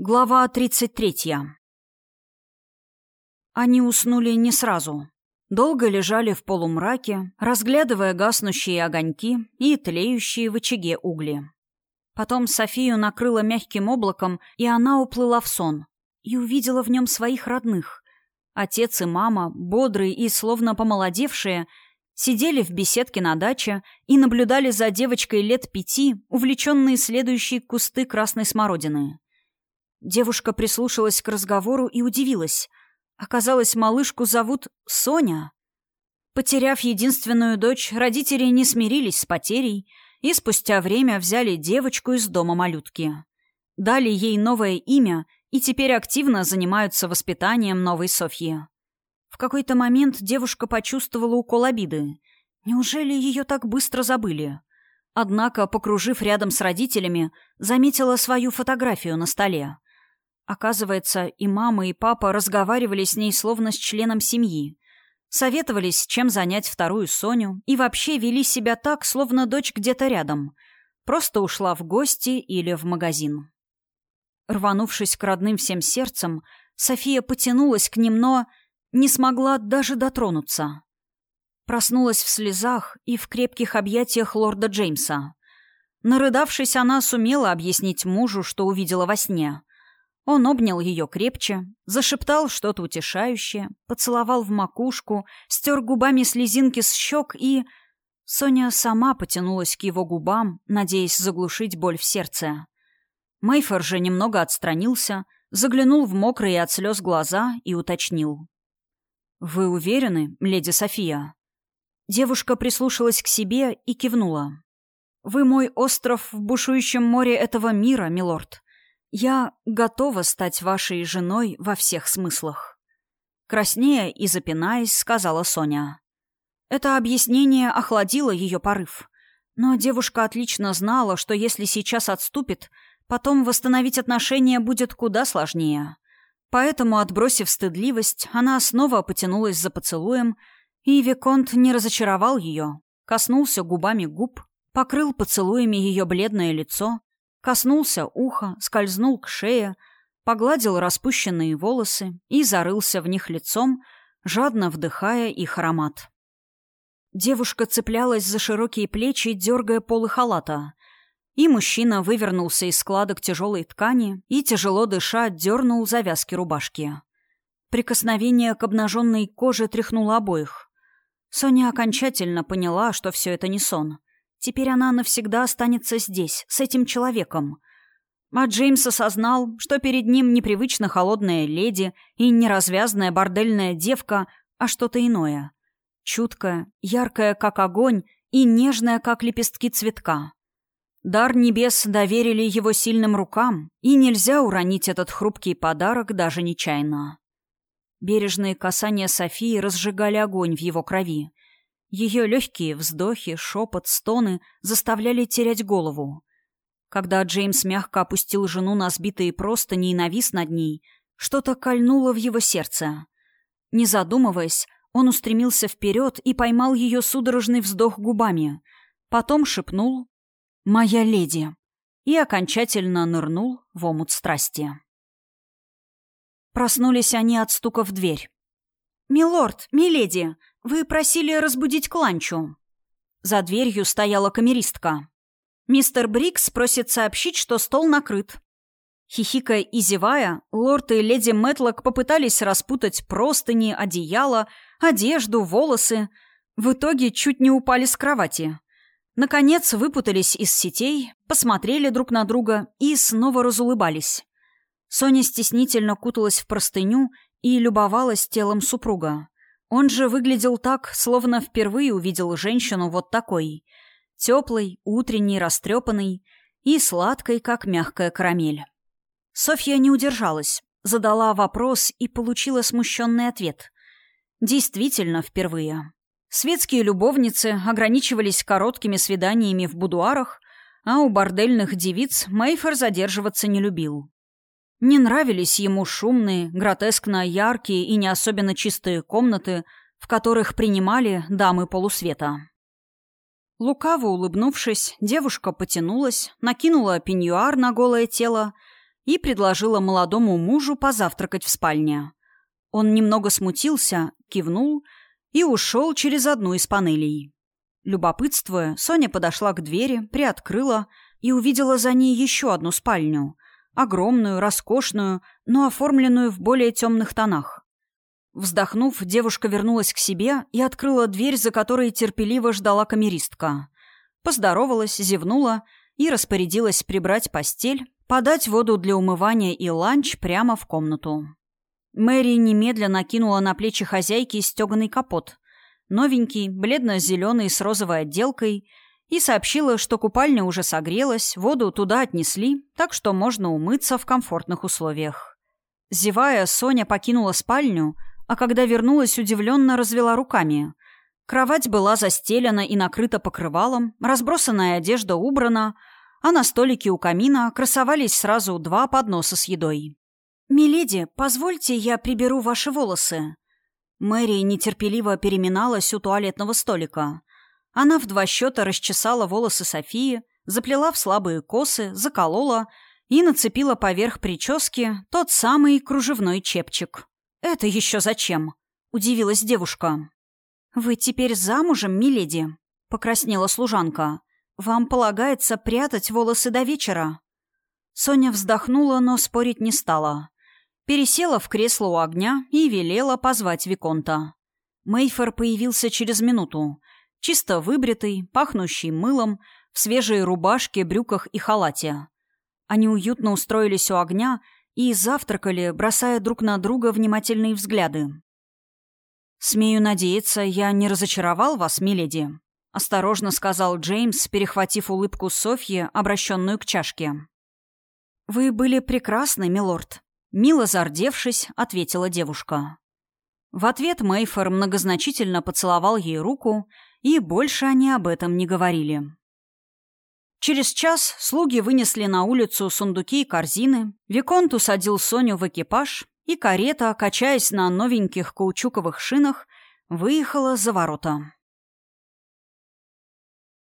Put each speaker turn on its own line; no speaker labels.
Глава 33. Они уснули не сразу. Долго лежали в полумраке, разглядывая гаснущие огоньки и тлеющие в очаге угли. Потом Софию накрыло мягким облаком, и она уплыла в сон. И увидела в нем своих родных. Отец и мама, бодрые и словно помолодевшие, сидели в беседке на даче и наблюдали за девочкой лет пяти, увлеченные следующие кусты красной смородины. Девушка прислушалась к разговору и удивилась. Оказалось, малышку зовут Соня. Потеряв единственную дочь, родители не смирились с потерей и спустя время взяли девочку из дома малютки. Дали ей новое имя и теперь активно занимаются воспитанием новой Софьи. В какой-то момент девушка почувствовала укол обиды. Неужели ее так быстро забыли? Однако, покружив рядом с родителями, заметила свою фотографию на столе. Оказывается, и мама, и папа разговаривали с ней словно с членом семьи. Советовались, чем занять вторую Соню, и вообще вели себя так, словно дочь где-то рядом. Просто ушла в гости или в магазин. Рванувшись к родным всем сердцем, София потянулась к ним, но не смогла даже дотронуться. Проснулась в слезах и в крепких объятиях лорда Джеймса. Нарыдавшись, она сумела объяснить мужу, что увидела во сне. Он обнял ее крепче, зашептал что-то утешающее, поцеловал в макушку, стер губами слезинки с щек и... Соня сама потянулась к его губам, надеясь заглушить боль в сердце. Мейфор же немного отстранился, заглянул в мокрые от слез глаза и уточнил. «Вы уверены, леди София?» Девушка прислушалась к себе и кивнула. «Вы мой остров в бушующем море этого мира, милорд. «Я готова стать вашей женой во всех смыслах». Краснея и запинаясь, сказала Соня. Это объяснение охладило ее порыв. Но девушка отлично знала, что если сейчас отступит, потом восстановить отношения будет куда сложнее. Поэтому, отбросив стыдливость, она снова потянулась за поцелуем, и Виконт не разочаровал ее, коснулся губами губ, покрыл поцелуями ее бледное лицо, Коснулся уха, скользнул к шее, погладил распущенные волосы и зарылся в них лицом, жадно вдыхая их аромат. Девушка цеплялась за широкие плечи, дергая полы халата. И мужчина вывернулся из складок тяжелой ткани и, тяжело дыша, дернул завязки рубашки. Прикосновение к обнаженной коже тряхнуло обоих. Соня окончательно поняла, что все это не сон. Теперь она навсегда останется здесь, с этим человеком. А Джеймс осознал, что перед ним непривычно холодная леди и неразвязная бордельная девка, а что-то иное. Чуткая, яркая, как огонь, и нежная, как лепестки цветка. Дар небес доверили его сильным рукам, и нельзя уронить этот хрупкий подарок даже нечаянно. Бережные касания Софии разжигали огонь в его крови, ее легкие вздохи, шепот, стоны заставляли терять голову. Когда Джеймс мягко опустил жену на сбитые простыни и навис над ней, что-то кольнуло в его сердце. Не задумываясь, он устремился вперед и поймал ее судорожный вздох губами. Потом шепнул «Моя леди» и окончательно нырнул в омут страсти. Проснулись они от стука в дверь. «Милорд, миледи, вы просили разбудить Кланчу». За дверью стояла камеристка. «Мистер Брикс просит сообщить, что стол накрыт». Хихикая и зевая, лорд и леди Мэтлок попытались распутать простыни, одеяло, одежду, волосы. В итоге чуть не упали с кровати. Наконец выпутались из сетей, посмотрели друг на друга и снова разулыбались. Соня стеснительно куталась в простыню и любовалась телом супруга. Он же выглядел так, словно впервые увидел женщину вот такой. Теплой, утренней, растрепанной и сладкой, как мягкая карамель. Софья не удержалась, задала вопрос и получила смущенный ответ. Действительно, впервые. Светские любовницы ограничивались короткими свиданиями в будуарах, а у бордельных девиц Мейфер задерживаться не любил. Не нравились ему шумные, гротескно яркие и не особенно чистые комнаты, в которых принимали дамы полусвета. Лукаво улыбнувшись, девушка потянулась, накинула пеньюар на голое тело и предложила молодому мужу позавтракать в спальне. Он немного смутился, кивнул и ушел через одну из панелей. Любопытствуя, Соня подошла к двери, приоткрыла и увидела за ней еще одну спальню. Огромную, роскошную, но оформленную в более темных тонах. Вздохнув, девушка вернулась к себе и открыла дверь, за которой терпеливо ждала камеристка. Поздоровалась, зевнула и распорядилась прибрать постель, подать воду для умывания и ланч прямо в комнату. Мэри немедленно кинула на плечи хозяйки стеганый капот, новенький, бледно-зеленый с розовой отделкой, и сообщила, что купальня уже согрелась, воду туда отнесли, так что можно умыться в комфортных условиях. Зевая, Соня покинула спальню, а когда вернулась, удивленно развела руками. Кровать была застелена и накрыта покрывалом, разбросанная одежда убрана, а на столике у камина красовались сразу два подноса с едой. «Миледи, позвольте, я приберу ваши волосы». Мэри нетерпеливо переминалась у туалетного столика. Она в два счета расчесала волосы Софии, заплела в слабые косы, заколола и нацепила поверх прически тот самый кружевной чепчик. «Это еще зачем?» — удивилась девушка. «Вы теперь замужем, миледи?» — покраснела служанка. «Вам полагается прятать волосы до вечера». Соня вздохнула, но спорить не стала пересела в кресло у огня и велела позвать Виконта. Мейфер появился через минуту, чисто выбритый, пахнущий мылом, в свежей рубашке, брюках и халате. Они уютно устроились у огня и завтракали, бросая друг на друга внимательные взгляды. «Смею надеяться, я не разочаровал вас, миледи», — осторожно сказал Джеймс, перехватив улыбку Софьи, обращенную к чашке. «Вы были прекрасны, милорд», Мило зардевшись, ответила девушка. В ответ Мейфор многозначительно поцеловал ей руку, и больше они об этом не говорили. Через час слуги вынесли на улицу сундуки и корзины, Виконт усадил Соню в экипаж, и карета, качаясь на новеньких каучуковых шинах, выехала за ворота.